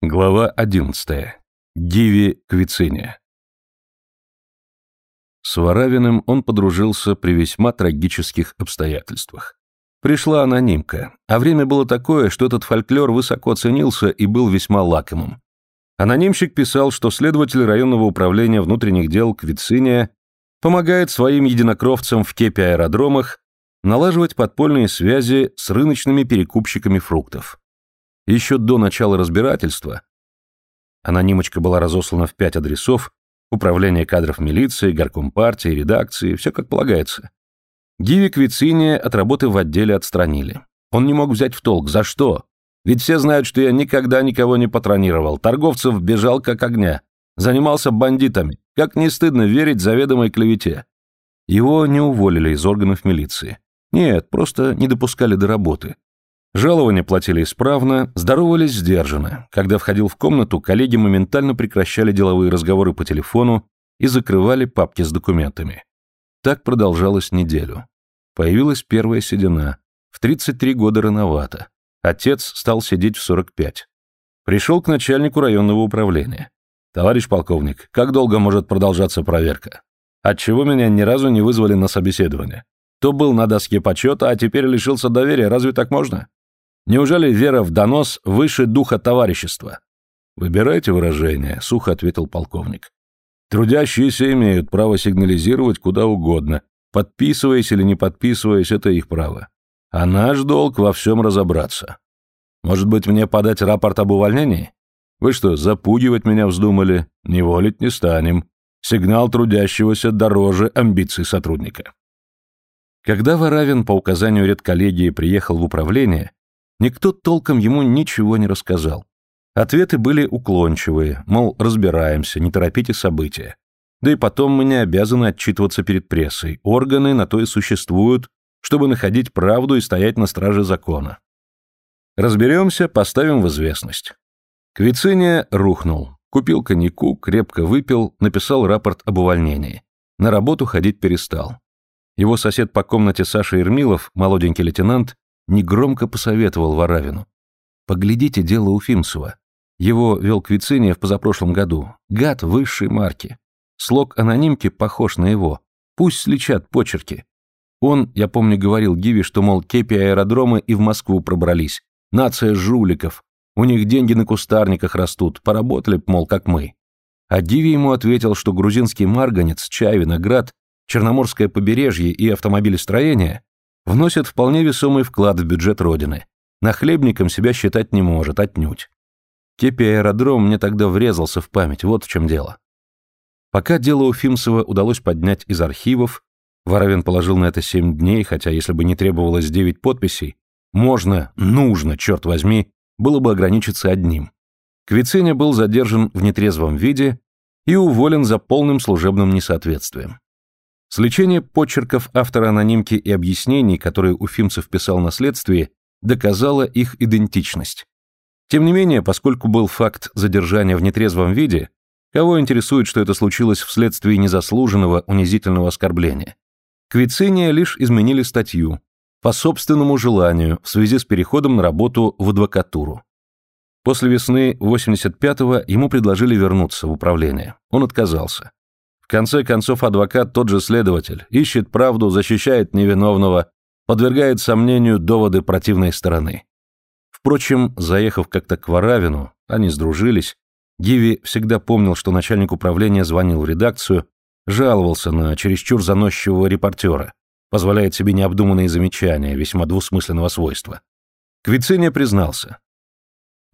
Глава 11. Гиви Квициния. С Варавиным он подружился при весьма трагических обстоятельствах. Пришла анонимка, а время было такое, что этот фольклор высоко ценился и был весьма лакомым. Анонимщик писал, что следователь районного управления внутренних дел Квициния помогает своим единокровцам в кепе-аэродромах налаживать подпольные связи с рыночными перекупщиками фруктов. Еще до начала разбирательства анонимочка была разослана в пять адресов, управление кадров милиции, горком партии, редакции, все как полагается. Гиви Квициния от работы в отделе отстранили. Он не мог взять в толк, за что? Ведь все знают, что я никогда никого не патронировал, торговцев бежал как огня, занимался бандитами, как не стыдно верить заведомой клевете. Его не уволили из органов милиции. Нет, просто не допускали до работы. Жалования платили исправно, здоровались сдержанно. Когда входил в комнату, коллеги моментально прекращали деловые разговоры по телефону и закрывали папки с документами. Так продолжалось неделю. Появилась первая седина. В 33 года рановато. Отец стал сидеть в 45. Пришел к начальнику районного управления. «Товарищ полковник, как долго может продолжаться проверка? Отчего меня ни разу не вызвали на собеседование? То был на доске почета, а теперь лишился доверия, разве так можно?» Неужели вера в донос выше духа товарищества? Выбирайте выражение, сухо ответил полковник. Трудящиеся имеют право сигнализировать куда угодно. Подписываясь или не подписываясь, это их право. А наш долг во всем разобраться. Может быть, мне подать рапорт об увольнении? Вы что, запугивать меня вздумали? Не волить не станем. Сигнал трудящегося дороже амбиций сотрудника. Когда Варавин по указанию редколлегии приехал в управление, Никто толком ему ничего не рассказал. Ответы были уклончивые, мол, разбираемся, не торопите события. Да и потом мы не обязаны отчитываться перед прессой. Органы на то и существуют, чтобы находить правду и стоять на страже закона. Разберемся, поставим в известность. Квициния рухнул. Купил коньяку, крепко выпил, написал рапорт об увольнении. На работу ходить перестал. Его сосед по комнате Саша Ермилов, молоденький лейтенант, негромко посоветовал Варавину. «Поглядите дело Уфимцева. Его вел Квициния в позапрошлом году. Гад высшей марки. Слог анонимки похож на его. Пусть сличат почерки. Он, я помню, говорил Гиви, что, мол, кепи аэродромы и в Москву пробрались. Нация жуликов. У них деньги на кустарниках растут. Поработали б, мол, как мы. А Гиви ему ответил, что грузинский марганец, чай, виноград, Черноморское побережье и автомобилестроение вносит вполне весомый вклад в бюджет Родины. Нахлебником себя считать не может, отнюдь. Кепи аэродром мне тогда врезался в память, вот в чем дело. Пока дело Уфимцева удалось поднять из архивов, Воровин положил на это семь дней, хотя если бы не требовалось девять подписей, можно, нужно, черт возьми, было бы ограничиться одним. Квициня был задержан в нетрезвом виде и уволен за полным служебным несоответствием. Сличение почерков автора анонимки и объяснений, которые Уфимцев писал на следствии, доказало их идентичность. Тем не менее, поскольку был факт задержания в нетрезвом виде, кого интересует, что это случилось вследствие незаслуженного унизительного оскорбления? Квициния лишь изменили статью по собственному желанию в связи с переходом на работу в адвокатуру. После весны 85-го ему предложили вернуться в управление. Он отказался. В конце концов, адвокат тот же следователь, ищет правду, защищает невиновного, подвергает сомнению доводы противной стороны. Впрочем, заехав как-то к Варавину, они сдружились, Гиви всегда помнил, что начальник управления звонил в редакцию, жаловался на чересчур заносчивого репортера, позволяет себе необдуманные замечания, весьма двусмысленного свойства. Квициния признался.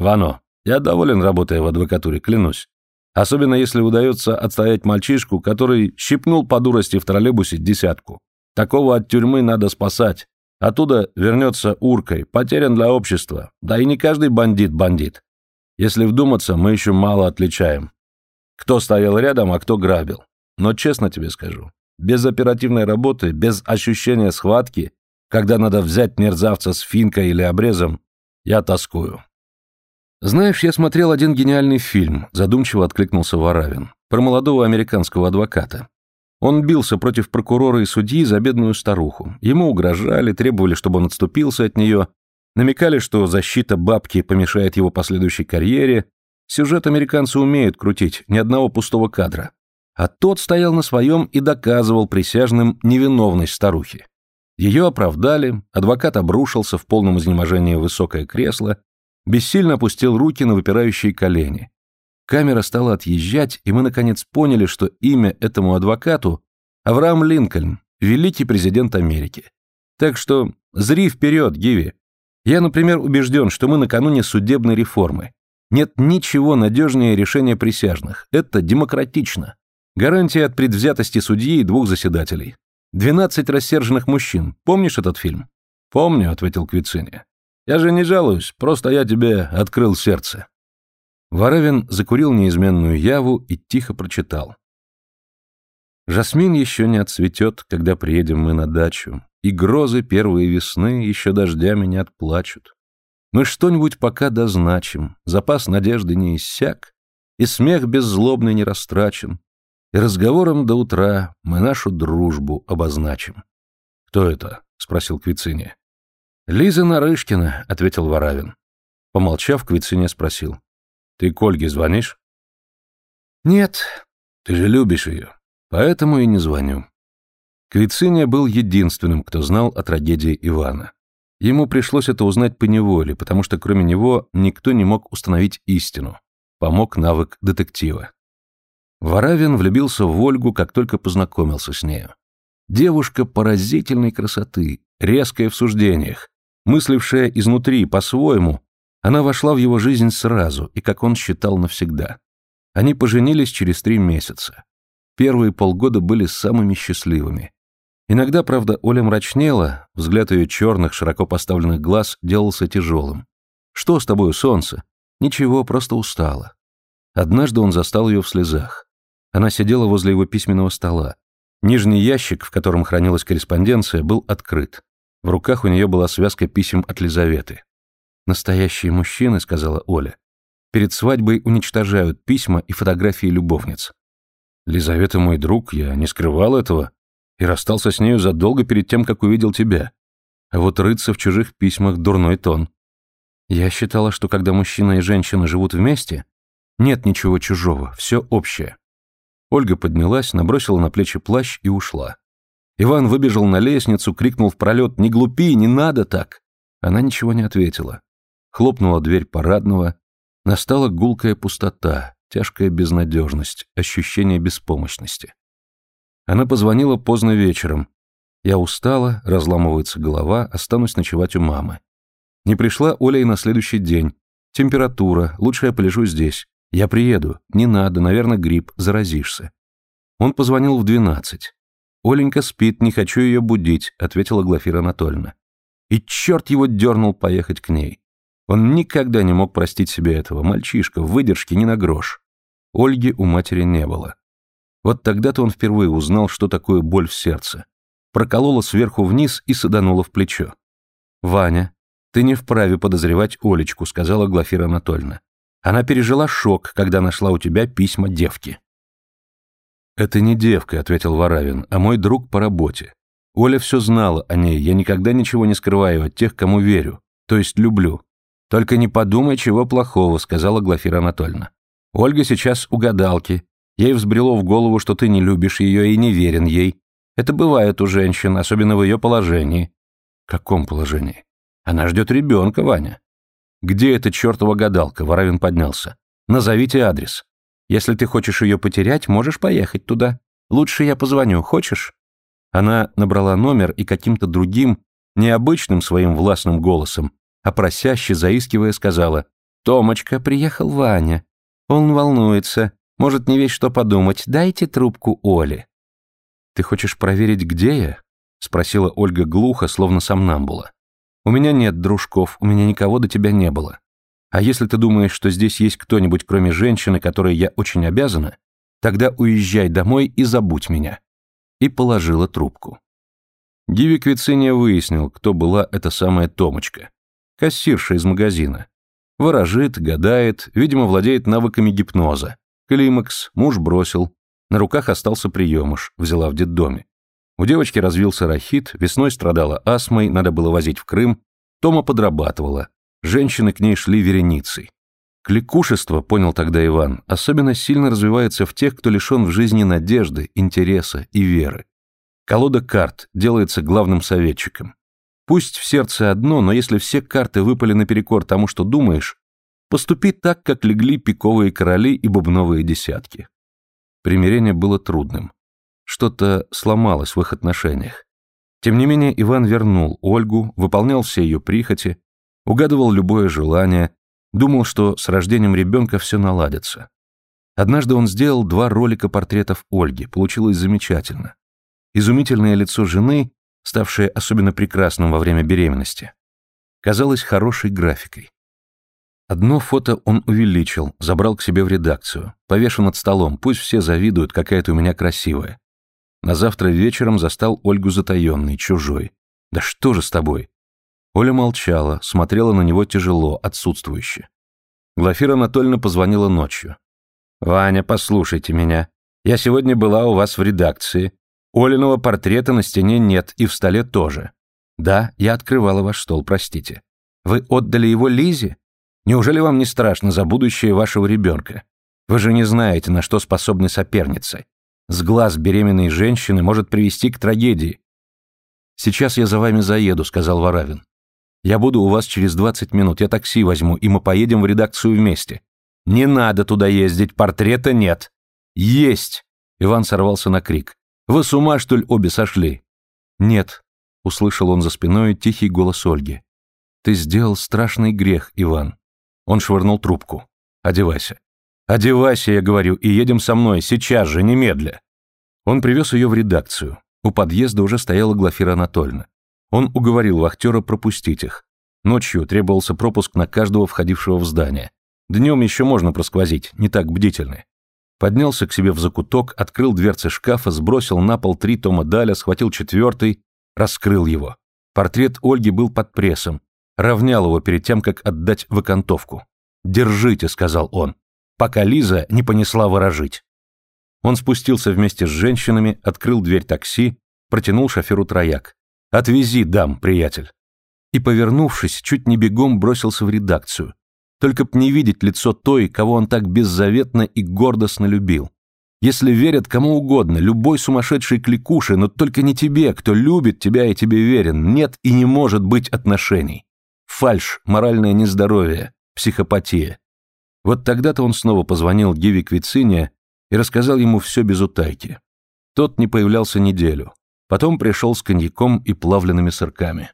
«Вано, я доволен, работая в адвокатуре, клянусь. Особенно если удается отстоять мальчишку, который щипнул по дурости в троллейбусе десятку. Такого от тюрьмы надо спасать. Оттуда вернется уркой, потерян для общества. Да и не каждый бандит бандит. Если вдуматься, мы еще мало отличаем. Кто стоял рядом, а кто грабил. Но честно тебе скажу, без оперативной работы, без ощущения схватки, когда надо взять мерзавца с финкой или обрезом, я тоскую. «Знаешь, я смотрел один гениальный фильм», — задумчиво откликнулся Варавин, про молодого американского адвоката. Он бился против прокурора и судьи за бедную старуху. Ему угрожали, требовали, чтобы он отступился от нее, намекали, что защита бабки помешает его последующей карьере, Сюжет американцы умеют крутить, ни одного пустого кадра. А тот стоял на своем и доказывал присяжным невиновность старухи. Ее оправдали, адвокат обрушился в полном изнеможении в высокое кресло, бессильно опустил руки на выпирающие колени. Камера стала отъезжать, и мы наконец поняли, что имя этому адвокату — Авраам Линкольн, великий президент Америки. Так что зри вперед, Гиви. Я, например, убежден, что мы накануне судебной реформы. Нет ничего надежнее решения присяжных. Это демократично. Гарантия от предвзятости судьи и двух заседателей. «Двенадцать рассерженных мужчин. Помнишь этот фильм?» «Помню», — ответил Квициния. «Я же не жалуюсь, просто я тебе открыл сердце». Воровин закурил неизменную яву и тихо прочитал. «Жасмин еще не отцветет, когда приедем мы на дачу, и грозы первой весны еще дождями не отплачут. Мы что-нибудь пока дозначим, запас надежды не иссяк, и смех беззлобный не растрачен, и разговором до утра мы нашу дружбу обозначим. — Кто это? — спросил Квициния. — Лиза Нарышкина, — ответил Воравин. Помолчав, Квициния спросил. — Ты к Ольге звонишь? — Нет. Ты же любишь ее. Поэтому и не звоню. Квициния был единственным, кто знал о трагедии Ивана. Ему пришлось это узнать по неволе, потому что кроме него никто не мог установить истину. Помог навык детектива. Воравин влюбился в Ольгу, как только познакомился с нею. Девушка поразительной красоты, резкая в суждениях, мыслившая изнутри, по-своему, она вошла в его жизнь сразу и, как он считал, навсегда. Они поженились через три месяца. Первые полгода были самыми счастливыми. Иногда, правда, Оля мрачнела, взгляд ее черных, широко поставленных глаз делался тяжелым. «Что с тобою, солнце?» «Ничего, просто устала». Однажды он застал ее в слезах. Она сидела возле его письменного стола. Нижний ящик, в котором хранилась корреспонденция, был открыт. В руках у нее была связка писем от Лизаветы. «Настоящие мужчины», — сказала Оля, — «перед свадьбой уничтожают письма и фотографии любовниц». «Лизавета мой друг, я не скрывал этого и расстался с нею задолго перед тем, как увидел тебя. А вот рыться в чужих письмах — дурной тон. Я считала, что когда мужчина и женщина живут вместе, нет ничего чужого, все общее. Ольга поднялась, набросила на плечи плащ и ушла. Иван выбежал на лестницу, крикнул в пролет «Не глупи, не надо так!» Она ничего не ответила. Хлопнула дверь парадного. Настала гулкая пустота, тяжкая безнадежность, ощущение беспомощности. Она позвонила поздно вечером. Я устала, разламывается голова, останусь ночевать у мамы. Не пришла Оля и на следующий день. Температура, лучше я полежу здесь. «Я приеду. Не надо, наверное, грипп, заразишься». Он позвонил в двенадцать. «Оленька спит, не хочу ее будить», — ответила Глафира Анатольевна. И черт его дернул поехать к ней. Он никогда не мог простить себе этого. Мальчишка, выдержки не на грош. Ольги у матери не было. Вот тогда-то он впервые узнал, что такое боль в сердце. Проколола сверху вниз и саданула в плечо. «Ваня, ты не вправе подозревать Олечку», — сказала Глафира Анатольевна. Она пережила шок, когда нашла у тебя письма девки. «Это не девка», — ответил Варавин, — «а мой друг по работе. Оля все знала о ней, я никогда ничего не скрываю от тех, кому верю, то есть люблю. Только не подумай чего плохого», — сказала Глафира Анатольевна. «Ольга сейчас у гадалки. Ей взбрело в голову, что ты не любишь ее и не верен ей. Это бывает у женщин, особенно в ее положении». «В каком положении?» «Она ждет ребенка, Ваня. «Где эта чертова гадалка?» Воровин поднялся. «Назовите адрес. Если ты хочешь ее потерять, можешь поехать туда. Лучше я позвоню, хочешь?» Она набрала номер и каким-то другим, необычным своим властным голосом, а просяще, заискивая, сказала «Томочка, приехал Ваня. Он волнуется, может не весь что подумать. Дайте трубку Оле». «Ты хочешь проверить, где я?» — спросила Ольга глухо, словно сомнамбула. У меня нет дружков, у меня никого до тебя не было. А если ты думаешь, что здесь есть кто-нибудь, кроме женщины, которой я очень обязана, тогда уезжай домой и забудь меня». И положила трубку. Гиви Квициния выяснил, кто была эта самая Томочка. Кассирша из магазина. Ворожит, гадает, видимо, владеет навыками гипноза. Климакс, муж бросил. На руках остался приемыш, взяла в детдоме. У девочки развился рахит, весной страдала астмой, надо было возить в Крым. Тома подрабатывала. Женщины к ней шли вереницей. Кликушество, понял тогда Иван, особенно сильно развивается в тех, кто лишен в жизни надежды, интереса и веры. Колода карт делается главным советчиком. Пусть в сердце одно, но если все карты выпали наперекор тому, что думаешь, поступи так, как легли пиковые короли и бубновые десятки. Примирение было трудным. Что-то сломалось в их отношениях. Тем не менее, Иван вернул Ольгу, выполнял все ее прихоти, угадывал любое желание, думал, что с рождением ребенка все наладится. Однажды он сделал два ролика портретов Ольги, получилось замечательно. Изумительное лицо жены ставшее особенно прекрасным во время беременности, казалось хорошей графикой. Одно фото он увеличил, забрал к себе в редакцию, повешен над столом, пусть все завидуют, какая ты у меня красивая. На завтра вечером застал Ольгу затаенной, чужой. «Да что же с тобой?» Оля молчала, смотрела на него тяжело, отсутствующе. Глафира Анатольевна позвонила ночью. «Ваня, послушайте меня. Я сегодня была у вас в редакции. Олиного портрета на стене нет и в столе тоже. Да, я открывала ваш стол, простите. Вы отдали его Лизе? Неужели вам не страшно за будущее вашего ребенка? Вы же не знаете, на что способны соперницы. С глаз беременной женщины может привести к трагедии. «Сейчас я за вами заеду», — сказал Варавин. «Я буду у вас через 20 минут, я такси возьму, и мы поедем в редакцию вместе». «Не надо туда ездить, портрета нет». «Есть!» — Иван сорвался на крик. Вы с ума, что ли, обе сошли?» «Нет», — услышал он за спиной тихий голос Ольги. «Ты сделал страшный грех, Иван». Он швырнул трубку. «Одевайся». «Одевайся, я говорю, и едем со мной, сейчас же, немедля». Он привез ее в редакцию. У подъезда уже стояла Глафира Анатольевна. Он уговорил вахтера пропустить их. Ночью требовался пропуск на каждого входившего в здание. Днем еще можно просквозить, не так бдительны поднялся к себе в закуток, открыл дверцы шкафа, сбросил на пол три тома Даля, схватил четвертый, раскрыл его. Портрет Ольги был под прессом, равнял его перед тем, как отдать в окантовку. «Держите», — сказал он, пока Лиза не понесла ворожить. Он спустился вместе с женщинами, открыл дверь такси, протянул шоферу трояк. «Отвези, дам, приятель». И, повернувшись, чуть не бегом бросился в редакцию, только б не видеть лицо той, кого он так беззаветно и гордостно любил. Если верят кому угодно, любой сумасшедший кликуши, но только не тебе, кто любит тебя и тебе верен, нет и не может быть отношений. Фальш, моральное нездоровье, психопатия. Вот тогда-то он снова позвонил Гиви Квицине и рассказал ему все без утайки. Тот не появлялся неделю. Потом пришел с коньяком и плавленными сырками.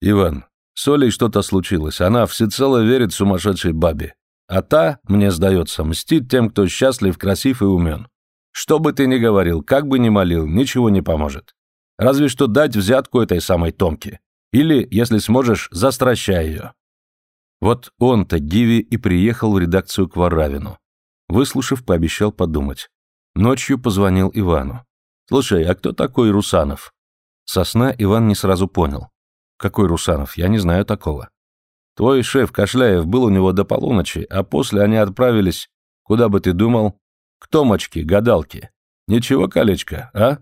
«Иван, с Олей что-то случилось, она всецело верит сумасшедшей бабе. А та, мне сдается, мстит тем, кто счастлив, красив и умен. Что бы ты ни говорил, как бы ни молил, ничего не поможет. Разве что дать взятку этой самой Томке. Или, если сможешь, застращай ее. Вот он-то, Гиви, и приехал в редакцию к Варавину. Выслушав, пообещал подумать. Ночью позвонил Ивану. «Слушай, а кто такой Русанов?» Сосна Иван не сразу понял. Какой Русанов? Я не знаю такого. Твой шеф Кошляев был у него до полуночи, а после они отправились, куда бы ты думал, к Томочке, гадалке. Ничего, колечко, а?